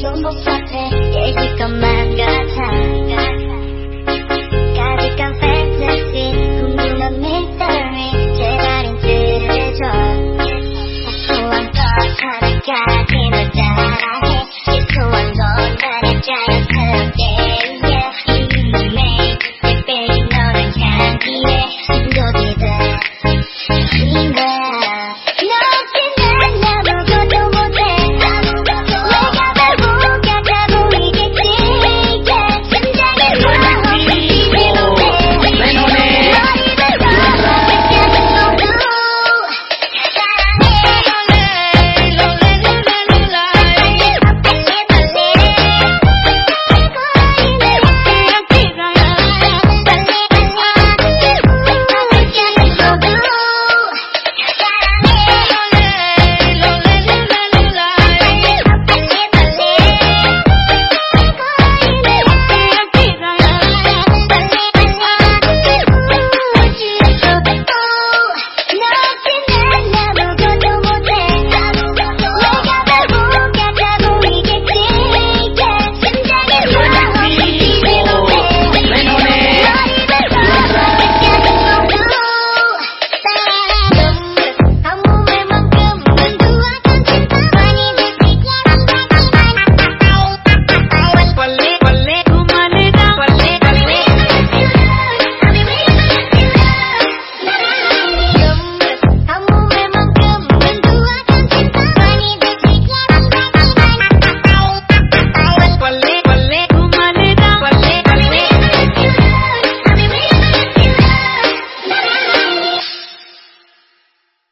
Jumbo